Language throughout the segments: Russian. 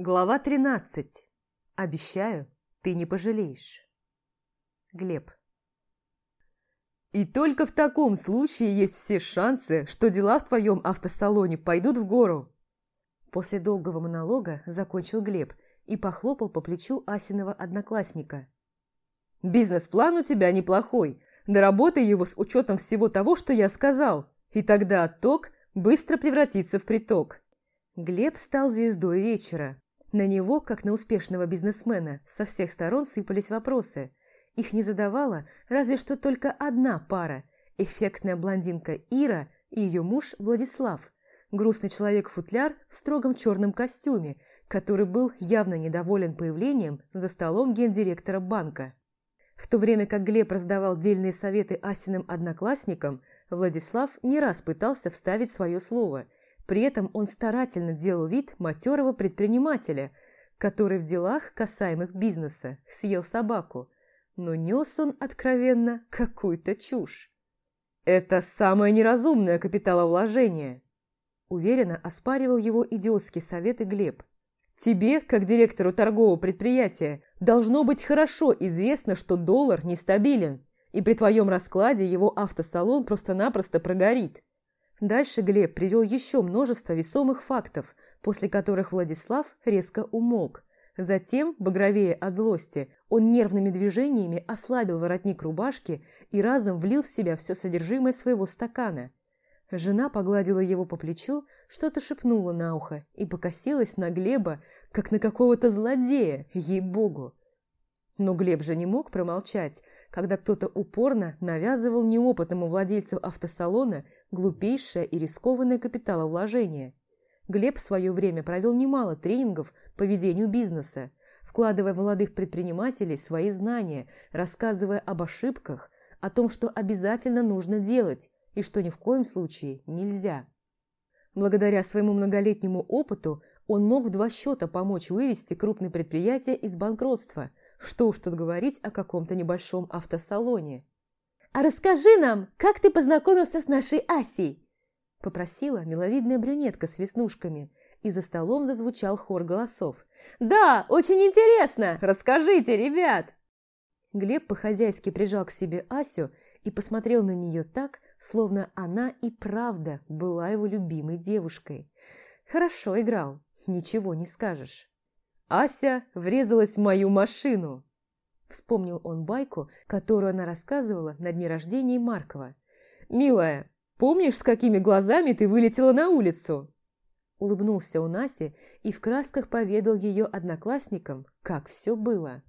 Глава 13. Обещаю, ты не пожалеешь. Глеб. И только в таком случае есть все шансы, что дела в твоем автосалоне пойдут в гору. После долгого монолога закончил Глеб и похлопал по плечу Асиного одноклассника. «Бизнес-план у тебя неплохой. Доработай его с учетом всего того, что я сказал, и тогда отток быстро превратится в приток». Глеб стал звездой вечера. На него, как на успешного бизнесмена, со всех сторон сыпались вопросы. Их не задавала разве что только одна пара – эффектная блондинка Ира и ее муж Владислав, грустный человек-футляр в строгом черном костюме, который был явно недоволен появлением за столом гендиректора банка. В то время как Глеб раздавал дельные советы Асиным одноклассникам, Владислав не раз пытался вставить свое слово – при этом он старательно делал вид матерого предпринимателя, который в делах, касаемых бизнеса, съел собаку. Но нес он, откровенно, какую-то чушь. «Это самое неразумное капиталовложение», – уверенно оспаривал его идиотский совет и Глеб. «Тебе, как директору торгового предприятия, должно быть хорошо известно, что доллар нестабилен, и при твоем раскладе его автосалон просто-напросто прогорит. Дальше Глеб привел еще множество весомых фактов, после которых Владислав резко умолк. Затем, багровее от злости, он нервными движениями ослабил воротник рубашки и разом влил в себя все содержимое своего стакана. Жена погладила его по плечу, что-то шепнула на ухо и покосилась на Глеба, как на какого-то злодея, ей-богу. Но Глеб же не мог промолчать, когда кто-то упорно навязывал неопытному владельцу автосалона глупейшее и рискованное капиталовложение. Глеб в свое время провел немало тренингов по ведению бизнеса, вкладывая в молодых предпринимателей свои знания, рассказывая об ошибках, о том, что обязательно нужно делать и что ни в коем случае нельзя. Благодаря своему многолетнему опыту он мог в два счета помочь вывести крупные предприятия из банкротства – что уж тут говорить о каком-то небольшом автосалоне. «А расскажи нам, как ты познакомился с нашей Асей?» Попросила миловидная брюнетка с веснушками, и за столом зазвучал хор голосов. «Да, очень интересно! Расскажите, ребят!» Глеб по-хозяйски прижал к себе Асю и посмотрел на нее так, словно она и правда была его любимой девушкой. Хорошо играл, ничего не скажешь. Ася врезалась в мою машину. Вспомнил он байку, которую она рассказывала на дне рождения Маркова. «Милая, помнишь, с какими глазами ты вылетела на улицу?» Улыбнулся он Асе и в красках поведал ее одноклассникам, как все было.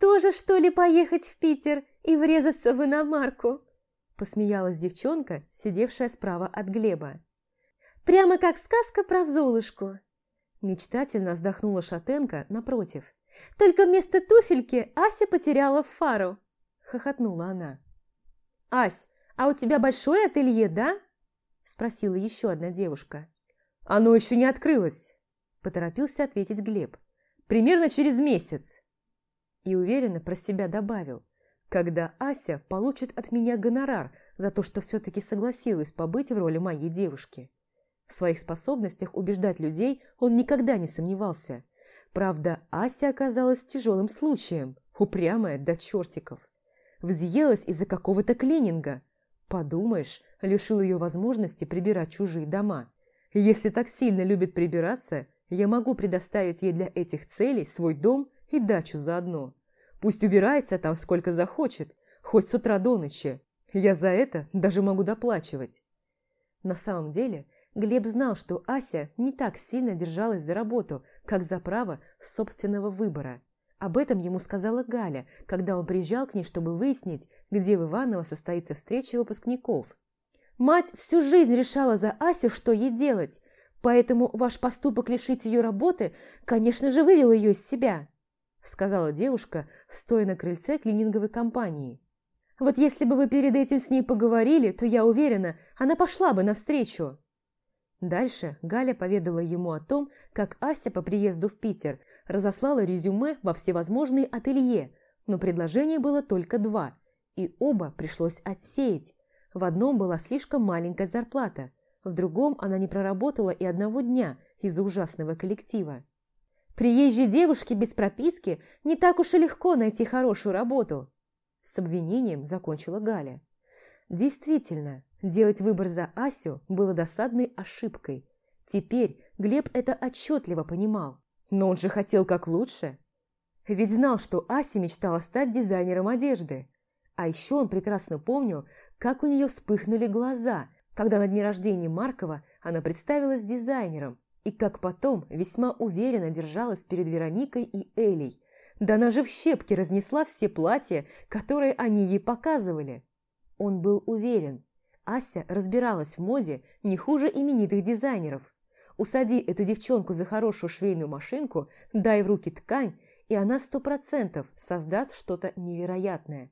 «Тоже, что ли, поехать в Питер и врезаться в иномарку?» Посмеялась девчонка, сидевшая справа от Глеба. «Прямо как сказка про Золушку. Мечтательно вздохнула шатенка напротив. «Только вместо туфельки Ася потеряла фару!» Хохотнула она. «Ась, а у тебя большое ателье, да?» Спросила еще одна девушка. «Оно еще не открылось!» Поторопился ответить Глеб. «Примерно через месяц!» И уверенно про себя добавил. «Когда Ася получит от меня гонорар за то, что все-таки согласилась побыть в роли моей девушки». В своих способностях убеждать людей он никогда не сомневался. Правда, Ася оказалась тяжелым случаем, упрямая до чертиков. Взъелась из-за какого-то клининга. Подумаешь, лишил ее возможности прибирать чужие дома. Если так сильно любит прибираться, я могу предоставить ей для этих целей свой дом и дачу заодно. Пусть убирается там сколько захочет, хоть с утра до ночи. Я за это даже могу доплачивать. На самом деле, Глеб знал, что Ася не так сильно держалась за работу, как за право собственного выбора. Об этом ему сказала Галя, когда он приезжал к ней, чтобы выяснить, где в Иваново состоится встреча выпускников. «Мать всю жизнь решала за Асю, что ей делать, поэтому ваш поступок лишить ее работы, конечно же, вывел ее из себя», сказала девушка, стоя на крыльце клининговой компании. «Вот если бы вы перед этим с ней поговорили, то я уверена, она пошла бы навстречу». Дальше Галя поведала ему о том, как Ася по приезду в Питер разослала резюме во всевозможные ателье, но предложений было только два, и оба пришлось отсеять. В одном была слишком маленькая зарплата, в другом она не проработала и одного дня из-за ужасного коллектива. Приезжей девушке без прописки не так уж и легко найти хорошую работу. С обвинением закончила Галя. Действительно, делать выбор за Асю было досадной ошибкой. Теперь Глеб это отчетливо понимал. Но он же хотел как лучше. Ведь знал, что Ася мечтала стать дизайнером одежды. А еще он прекрасно помнил, как у нее вспыхнули глаза, когда на дне рождения Маркова она представилась дизайнером, и как потом весьма уверенно держалась перед Вероникой и Элей. Да она же в щепки разнесла все платья, которые они ей показывали. Он был уверен, Ася разбиралась в моде не хуже именитых дизайнеров. Усади эту девчонку за хорошую швейную машинку, дай в руки ткань, и она сто процентов создаст что-то невероятное.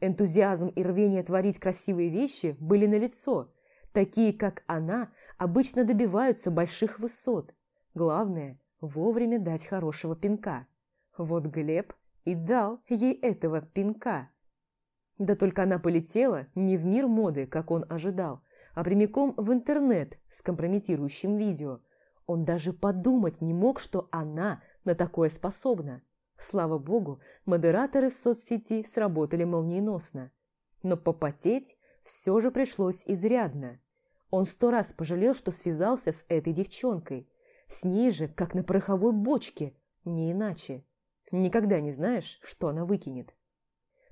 Энтузиазм и рвение творить красивые вещи были налицо. Такие, как она, обычно добиваются больших высот. Главное – вовремя дать хорошего пинка. Вот Глеб и дал ей этого пинка. Да только она полетела не в мир моды, как он ожидал, а прямиком в интернет с компрометирующим видео. Он даже подумать не мог, что она на такое способна. Слава богу, модераторы в соцсети сработали молниеносно. Но попотеть все же пришлось изрядно. Он сто раз пожалел, что связался с этой девчонкой. С ней же, как на пороховой бочке, не иначе. Никогда не знаешь, что она выкинет.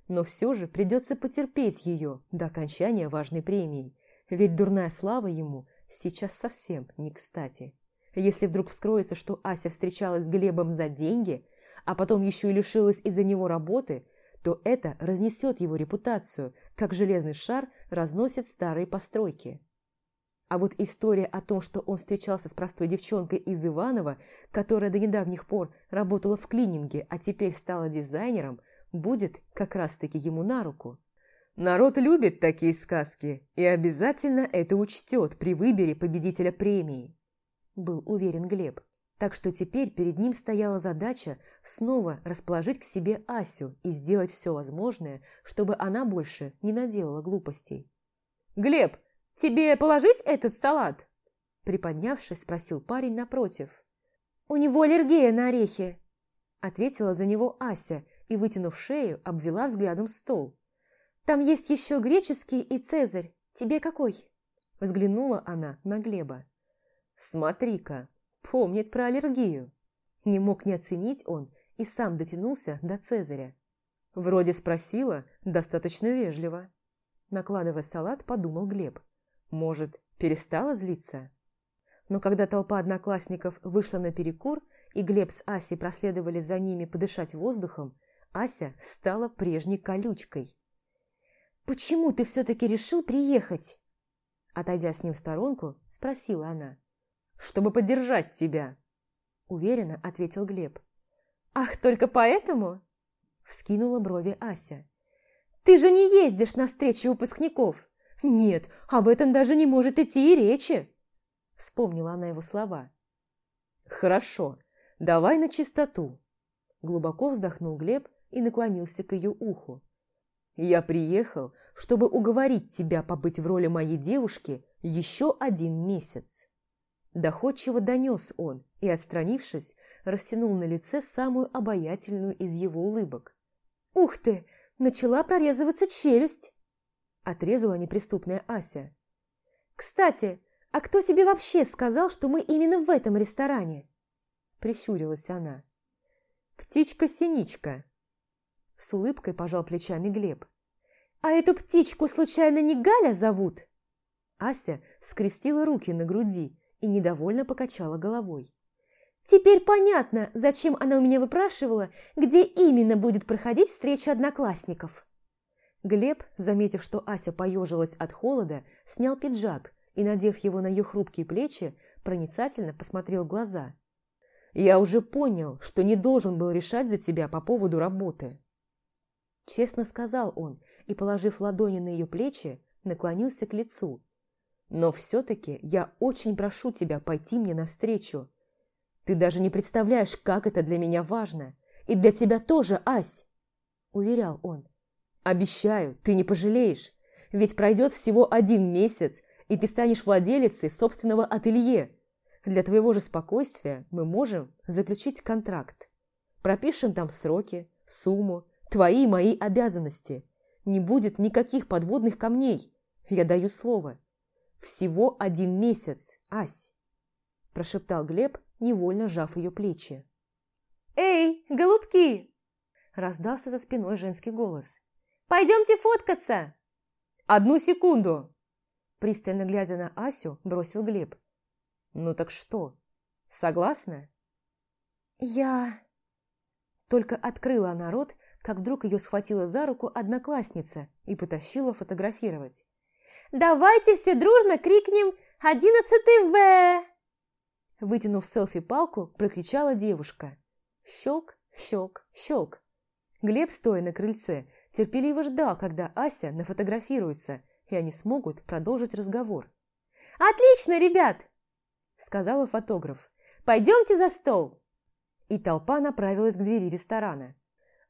Но все же придется потерпеть ее до окончания важной премии, ведь дурная слава ему сейчас совсем не кстати. Если вдруг вскроется, что Ася встречалась с Глебом за деньги, а потом еще и лишилась из-за него работы, то это разнесет его репутацию, как железный шар разносит старые постройки. А вот история о том, что он встречался с простой девчонкой из Иванова, которая до недавних пор работала в клининге, а теперь стала дизайнером, будет как раз-таки ему на руку. Народ любит такие сказки и обязательно это учтет при выборе победителя премии, был уверен Глеб. Так что теперь перед ним стояла задача снова расположить к себе Асю и сделать все возможное, чтобы она больше не наделала глупостей. «Глеб, тебе положить этот салат?» Приподнявшись, спросил парень напротив. «У него аллергия на орехи», ответила за него Ася и, вытянув шею, обвела взглядом стол. «Там есть еще греческий и цезарь. Тебе какой?» Взглянула она на Глеба. «Смотри-ка, Помнит про аллергию. Не мог не оценить он и сам дотянулся до Цезаря. Вроде спросила, достаточно вежливо. Накладывая салат, подумал Глеб. Может, перестала злиться? Но когда толпа одноклассников вышла на перекур, и Глеб с Асей проследовали за ними подышать воздухом, Ася стала прежней колючкой. «Почему ты все-таки решил приехать?» Отойдя с ним в сторонку, спросила она чтобы поддержать тебя», – уверенно ответил Глеб. «Ах, только поэтому?» – вскинула брови Ася. «Ты же не ездишь на встречи выпускников!» «Нет, об этом даже не может идти и речи!» – вспомнила она его слова. «Хорошо, давай на чистоту!» Глубоко вздохнул Глеб и наклонился к ее уху. «Я приехал, чтобы уговорить тебя побыть в роли моей девушки еще один месяц». Доходчиво донес он и, отстранившись, растянул на лице самую обаятельную из его улыбок. «Ух ты! Начала прорезываться челюсть!» Отрезала неприступная Ася. «Кстати, а кто тебе вообще сказал, что мы именно в этом ресторане?» Прищурилась она. «Птичка-синичка!» С улыбкой пожал плечами Глеб. «А эту птичку случайно не Галя зовут?» Ася скрестила руки на груди и недовольно покачала головой. «Теперь понятно, зачем она у меня выпрашивала, где именно будет проходить встреча одноклассников». Глеб, заметив, что Ася поежилась от холода, снял пиджак и, надев его на ее хрупкие плечи, проницательно посмотрел в глаза. «Я уже понял, что не должен был решать за тебя по поводу работы». Честно сказал он и, положив ладони на ее плечи, наклонился к лицу, но все-таки я очень прошу тебя пойти мне навстречу. Ты даже не представляешь, как это для меня важно. И для тебя тоже, Ась!» Уверял он. «Обещаю, ты не пожалеешь. Ведь пройдет всего один месяц, и ты станешь владелицей собственного ателье. Для твоего же спокойствия мы можем заключить контракт. Пропишем там сроки, сумму, твои и мои обязанности. Не будет никаких подводных камней, я даю слово. Всего один месяц, Ась, прошептал Глеб, невольно сжав ее плечи. «Эй, голубки!» Раздался за спиной женский голос. «Пойдемте фоткаться!» «Одну секунду!» Пристально глядя на Асю, бросил Глеб. «Ну так что, согласна?» «Я...» Только открыла она рот, как вдруг ее схватила за руку одноклассница и потащила фотографировать. «Давайте все дружно крикнем «Одиннадцатый В!» Вытянув селфи-палку, прокричала девушка. Щелк, щелк, щелк. Глеб, стоя на крыльце, терпеливо ждал, когда Ася нафотографируется, и они смогут продолжить разговор. «Отлично, ребят!» – сказала фотограф. «Пойдемте за стол!» И толпа направилась к двери ресторана.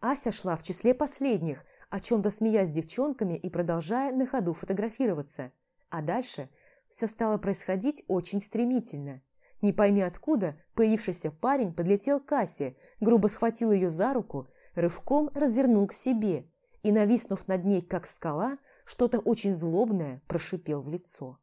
Ася шла в числе последних, о чем-то смеясь с девчонками и продолжая на ходу фотографироваться. А дальше все стало происходить очень стремительно. Не пойми откуда, появившийся парень подлетел к Асе, грубо схватил ее за руку, рывком развернул к себе и, нависнув над ней, как скала, что-то очень злобное прошипел в лицо.